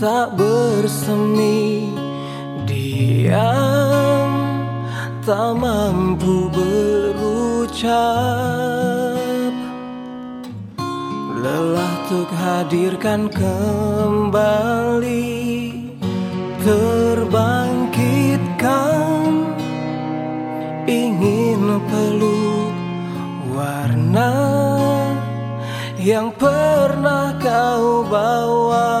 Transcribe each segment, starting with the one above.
tak bersemi. Diam tak mampu berucap. Lelah untuk hadirkan kembali. Terbangkitkan Ingin peluk warna yang pernah kau bawa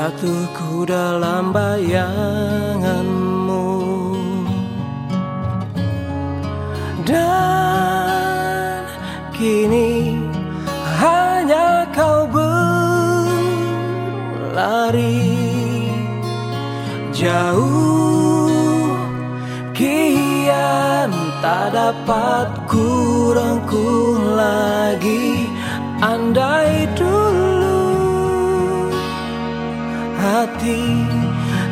Jatuhku dalam bayanganmu. Dan kini hanya kau berlari. Jauh kian tak dapat ku rangkul lagi. Andai dulu hati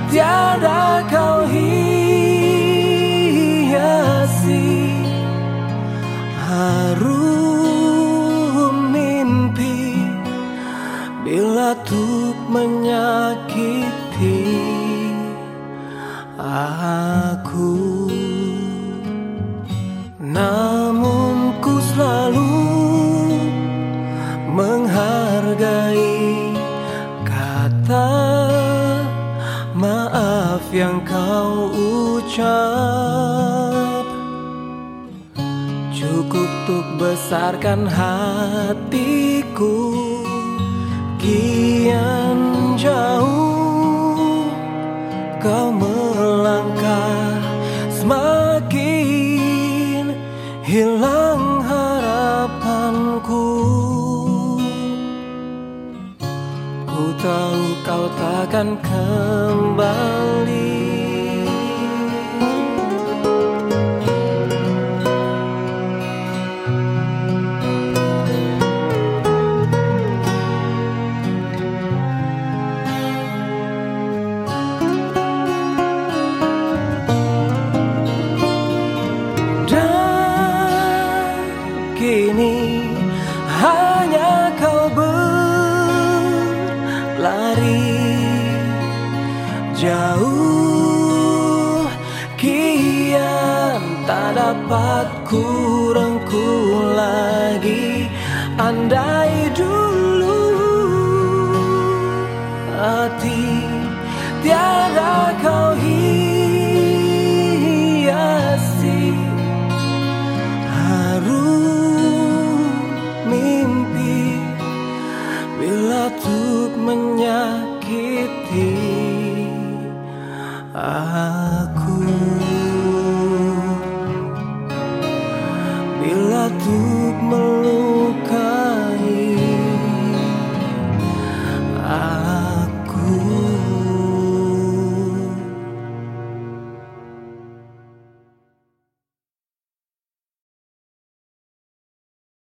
tiada kau hiasi. Harum mimpi bila tuk menyakiti aku. Namun ku selalu menghargai maaf yang kau ucap. Cukup untuk besarkan hatiku Kian jauh kau melangkah Semakin hilang harapanku. Ku tahu kau takkan kembali berlari Jauh kian tak dapat ku rangkul lagi. Andai dulu menyakiti. Aku